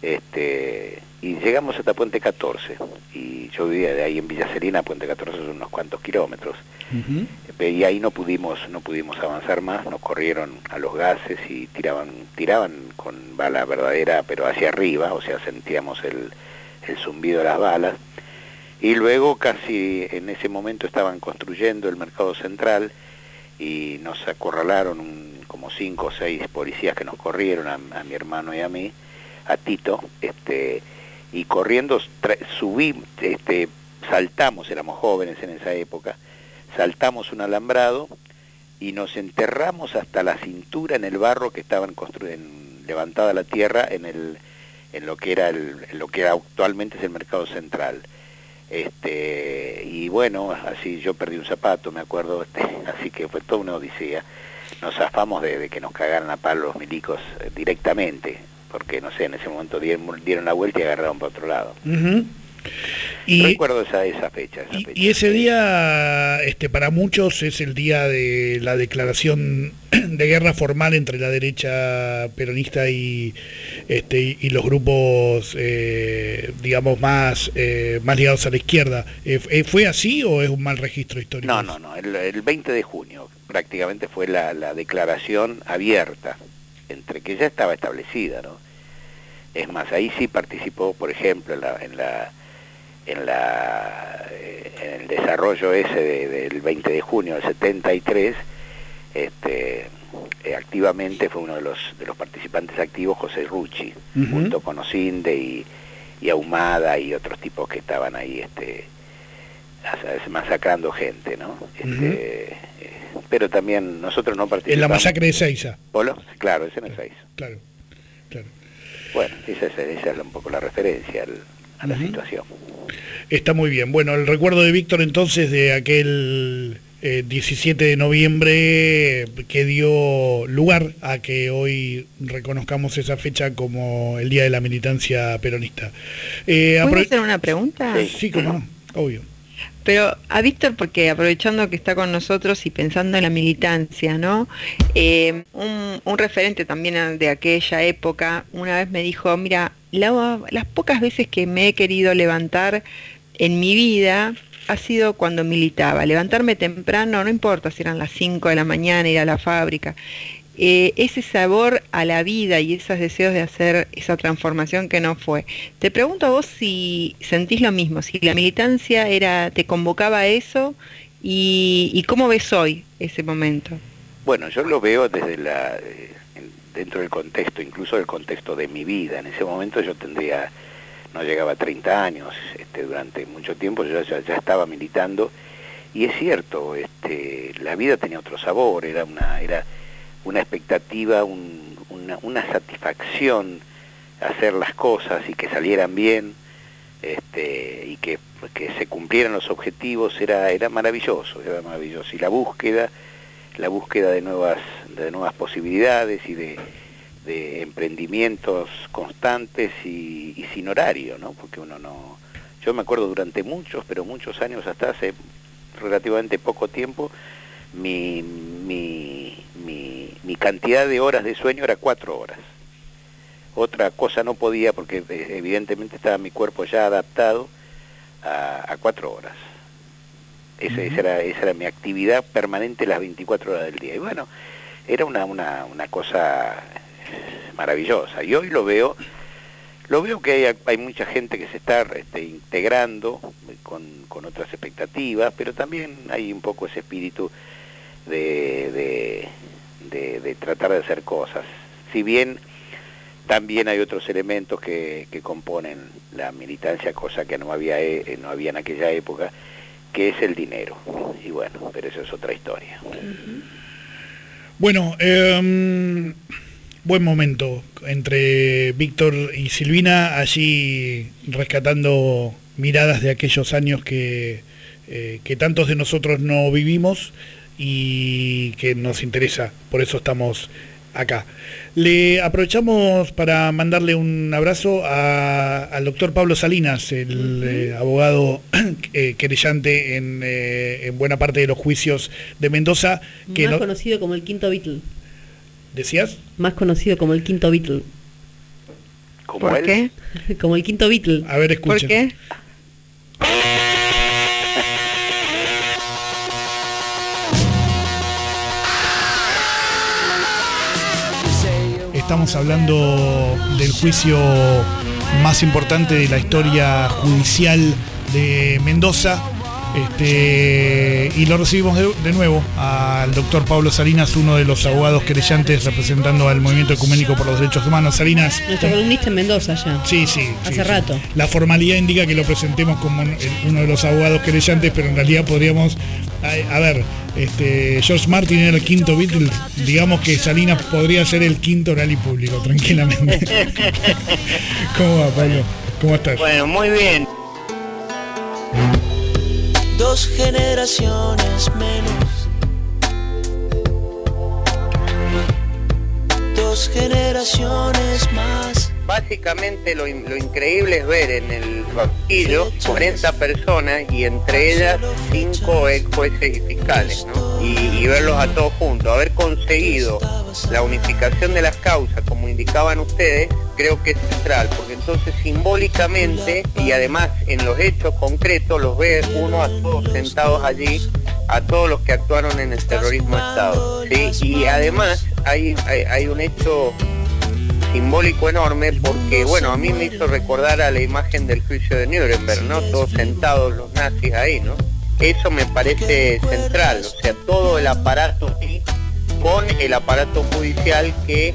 este, y llegamos hasta Puente 14, y yo vivía de ahí en Villa Serena, Puente 14 son unos cuantos kilómetros, Ujú. y ahí no pudimos no pudimos avanzar más. Nos corrieron a los gases y tiraban tiraban con bala verdadera pero hacia arriba. O sea sentíamos el, el zumbido de las balas. Y luego casi en ese momento estaban construyendo el mercado central. Y nos acorralaron un- como cinco o seis policías que nos corrieron a, a mi hermano y a mí a Tito. Este y corriendo subí este saltamos éramos jóvenes en esa época saltamos un alambrado y nos enterramos hasta la cintura en el barro que estaban construyendo levantada la tierra en en lo que era en lo que actualmente es el mercado central. Este y bueno así yo perdí un zapato me acuerdo este, así que fue toda una odisea. Nos zafamos de, de que nos cagaran a palos los milicos eh, directamente porque no sé en ese momento dieron, dieron la vuelta y agarraron para otro lado Ujú. Y, recuerdo esa esa fecha, esa y- fecha. y ese día, este, para muchos es el día de la declaración de guerra formal entre la derecha peronista y, este, y, y los grupos, eh, digamos, más, eh, más ligados a la izquierda. Eh, eh, ¿Fue así o es un mal registro histórico? No, no, no. El, el 20 de junio prácticamente fue la, la declaración abierta, entre que ya estaba establecida, ¿no? Es más, ahí sí participó, por ejemplo, en la, en la, en la, eh, en el desarrollo ese de- del 20 de junio del 73, este, eh, activamente fue uno de los, de los participantes activos, José Rucci, junto con Osinde y, y Ahumada y otros tipos que estaban ahí este, as- masacrando gente, ¿no? Este, eh, pero también nosotros no participamos. En la masacre de Seiza. ¿Polo? Claro, ese es Seiza. Claro. Bueno, esa es, esa es un poco la referencia al- a la situación. Está muy bien. Bueno, el recuerdo de Víctor entonces de aquel eh, 17 de noviembre que dio lugar a que hoy reconozcamos esa fecha como el Día de la Militancia Peronista. Eh, ¿Puedo hacer una pregunta? Sí, cómo no, obvio. Pero a Víctor, porque aprovechando que está con nosotros y pensando en la militancia, ¿no? Eh, un, referente también de aquella época, una vez me dijo, mira, la- las pocas veces que me he querido levantar en mi vida ha sido cuando militaba. Levantarme temprano, no importa si eran las 5 de la mañana, ir a la fábrica. Eh, ese sabor a la vida y esos deseos de hacer esa transformación que no fue. Te pregunto a vos si sentís lo mismo, si la militancia era, te convocaba a eso y, y cómo ves hoy ese momento. Bueno, yo lo veo desde la eh, en- dentro del contexto, incluso del contexto de mi vida. En ese momento yo tendría, no llegaba a 30 años, este, durante mucho tiempo yo ya, ya estaba militando y es cierto, este, la vida tenía otro sabor, era una, era una expectativa, un- una, una satisfacción hacer las cosas y que salieran bien este, y que, que se cumplieran los objetivos era, era maravilloso, era maravilloso. Y la búsqueda, la búsqueda de nuevas, de nuevas posibilidades y de, emprendimientos constantes y, y sin horario, ¿no? Porque uno no... Yo me acuerdo durante muchos, pero muchos años, hasta hace relativamente poco tiempo, mi, mi, mi, mi cantidad de horas de sueño era cuatro horas. Otra cosa no podía porque eh, evidentemente estaba mi cuerpo ya adaptado a, a cuatro horas. Esa, esa era, esa era mi actividad permanente las 24 horas del día. Y bueno, era una, una, una cosa maravillosa. Y hoy lo veo, lo veo que hay, hay mucha gente que se está este, integrando con, con otras expectativas, pero también hay un poco ese espíritu de, de, tratar de hacer cosas. Si bien también hay otros elementos que, que componen la militancia, cosa que no había, eh, no había en aquella época, que es el dinero. Y bueno, pero eso es otra historia. Bueno, eh, buen momento entre Víctor y Silvina, allí rescatando miradas de aquellos años que, eh, que tantos de nosotros no vivimos y que nos interesa, por eso estamos acá. Le aprovechamos para mandarle un abrazo a- al doctor Pablo Salinas, el eh, abogado eh, querellante en, eh, en buena parte de los juicios de Mendoza, que Más no- conocido como el quinto Beatle. ¿Decías? Más conocido como el quinto Beatle. Como ¿Por él, qué? Como el quinto Beatle. A ver, ¿Por escuchen. qué? Estamos hablando del juicio más importante de la historia judicial de Mendoza. Este, y lo recibimos de, de nuevo al doctor Pablo Salinas, uno de los abogados querellantes representando al Movimiento Ecuménico por los Derechos Humanos. Salinas, Nuestro columnista en Mendoza ya. Sí, sí. Hace sí, sí. rato. La formalidad indica que lo presentemos como uno de los abogados querellantes, pero en realidad podríamos. A, a ver, este, George Martin era el quinto Beatle. Digamos que Salinas podría ser el quinto oral y público, tranquilamente. ¿Cómo va, Pablo? ¿Cómo estás? Bueno, muy bien. Dos generaciones menos. Dos generaciones más. Básicamente lo, lo increíble es ver en el banquillo 40 personas y entre ellas 5 ex jueces y fiscales, ¿no? Y, verlos a todos juntos, haber conseguido la unificación de las causas, como indicaban ustedes, creo que es central, porque entonces simbólicamente y además en los hechos concretos los ve uno a todos sentados allí, a todos los que actuaron en el terrorismo de Estado. ¿sí? Y además hay, hay un hecho simbólico enorme porque, bueno, a mí me hizo recordar a la imagen del juicio de Nuremberg, ¿no? Todos sentados los nazis ahí, ¿no? Eso me parece central, o sea, todo el aparato con el aparato judicial que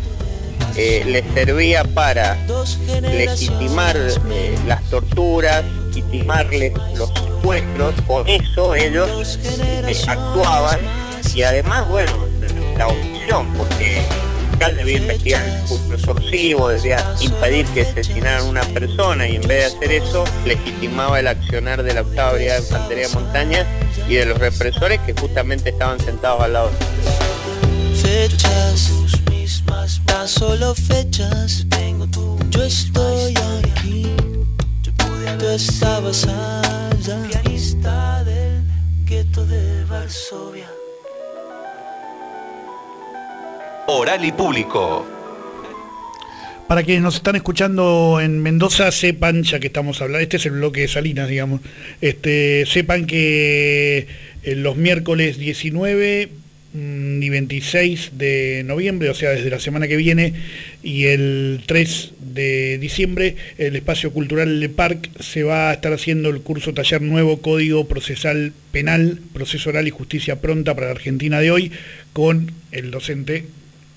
eh, les servía para legitimar eh, las torturas, legitimarles los secuestros, con eso ellos eh, actuaban y además, bueno, la oposición, porque el fiscal debía investigar el discurso extorsivo, debía impedir que asesinaran a una persona y en vez de hacer eso, legitimaba el accionar de la octava brigada de infantería de montaña y de los represores que justamente estaban sentados al lado. Fechas, mismas, tan solo fechas. Yo estoy aquí, tú estabas allá. Pianista del gueto de Varsovia. Oral y público. Para quienes nos están escuchando en Mendoza, sepan, ya que estamos hablando, este es el bloque de Salinas, digamos, este, sepan que eh, los miércoles 19 mm, y 26 de noviembre, o sea, desde la semana que viene, y el 3 de diciembre, el Espacio Cultural Le Parc se va a estar haciendo el curso taller nuevo Código Procesal Penal, Proceso Oral y Justicia Pronta para la Argentina de hoy, con el docente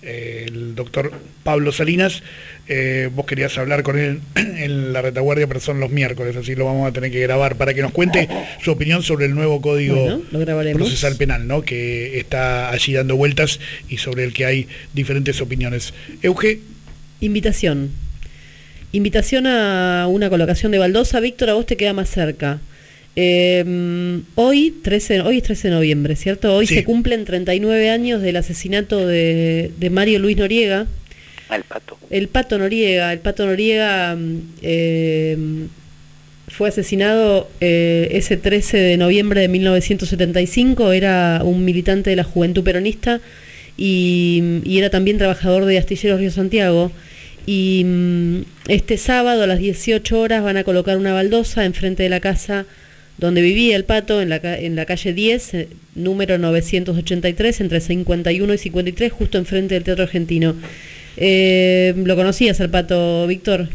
el doctor Pablo Salinas. Eh, vos querías hablar con él en la retaguardia, pero son los miércoles, así lo vamos a tener que grabar para que nos cuente su opinión sobre el nuevo código Bueno, procesal penal, ¿no? que está allí dando vueltas y sobre el que hay diferentes opiniones. Euge, Invitación. Invitación a una colocación de baldosa. Víctor, a vos te queda más cerca. Eh, hoy, 13, hoy es 13 de noviembre, ¿cierto? Hoy Sí. se cumplen 39 años del asesinato de, de Mario Luis Noriega. Al pato. El Pato Noriega, el Pato Noriega eh, fue asesinado eh, ese 13 de noviembre de 1975, era un militante de la Juventud Peronista y, y era también trabajador de Astilleros Río Santiago. Y mm, este sábado a las 18 horas van a colocar una baldosa enfrente de la casa donde vivía el pato, en la, en la calle 10, eh, número 983, entre 51 y 53, justo enfrente del Teatro Argentino. Eh, ¿Lo conocías al pato, Víctor?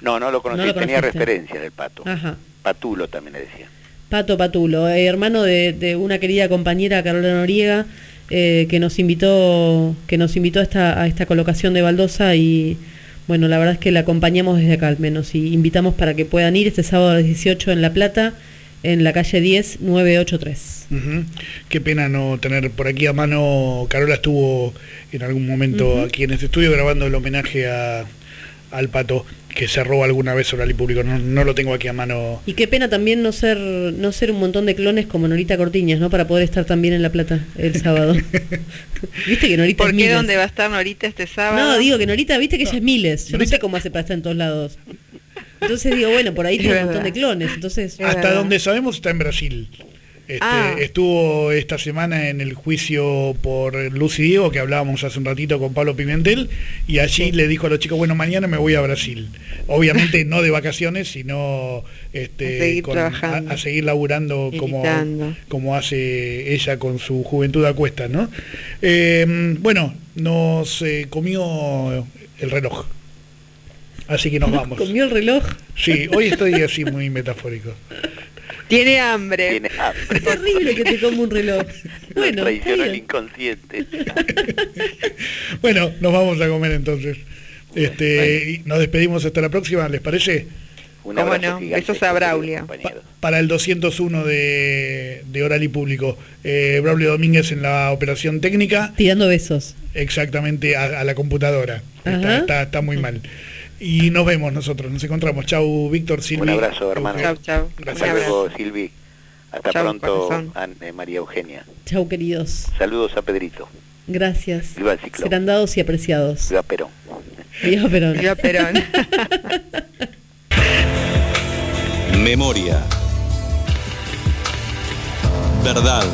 No, no lo conocí, No lo tenía conociste. referencia del pato. Ajá. Patulo también le decía. Pato Patulo, eh, hermano de, de una querida compañera, Carola Noriega, que nos invitó, que nos invitó a esta, a esta colocación de baldosa y bueno, la verdad es que la acompañamos desde acá al menos y invitamos para que puedan ir este sábado a las 18 en La Plata, en la calle 10, 983. Ujú. Qué pena no tener por aquí a mano. Carola estuvo en algún momento aquí en este estudio grabando el homenaje a, al pato que cerró alguna vez oral y público. No, no lo tengo aquí a mano. Y qué pena también no ser no ser un montón de clones como Norita Cortiñas, ¿no? Para poder estar también en La Plata el sábado. ¿Viste que Norita ¿Por es qué Miles? dónde va a estar Norita este sábado? No, digo que Norita, viste que ella es miles. Yo no sé cómo hace para estar en todos lados. Entonces digo, bueno, por ahí tiene un montón verdad. de clones. Entonces, Hasta donde sabemos está en Brasil. Este, Ah. Estuvo esta semana en el juicio por Lucy Diego, que hablábamos hace un ratito con Pablo Pimentel, y allí le dijo a los chicos, bueno, mañana me voy a Brasil. Obviamente no de vacaciones, sino este, A seguir con- trabajando. a, a seguir laburando como, como hace ella con su juventud a cuestas, ¿no? Eh, bueno, nos eh, comió el reloj. Así que nos vamos. comió el reloj. Sí, hoy estoy así muy metafórico. Tiene hambre. Tiene hambre. Es horrible que te come un reloj. Bueno, Traiciona el inconsciente. Bueno, nos vamos a comer entonces. Este, y nos despedimos hasta la próxima, ¿les parece? Un ¿Cómo abrazo no? gigante, Besos a Braulio. Para el 201 de, de Oral y Público. Eh, Braulio Domínguez en la operación técnica, Tirando besos. exactamente a, a la computadora. Está, Ajá. está- está muy mal. Y nos vemos nosotros, nos encontramos. Chau, Víctor, Silvi. Un abrazo, hermano. Chau, chau. Gracias. Hasta luego, Silvi. Hasta Chau, pronto, eh, María Eugenia. Chau, queridos. Saludos a Pedrito. Gracias. Viva el ciclón. Serán dados y apreciados. Viva Perón. Viva Perón. Viva Perón. Memoria. Verdad.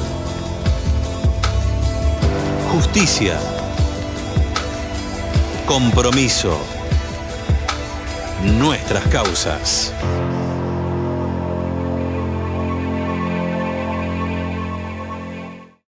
Justicia. Compromiso. Nuestras causas.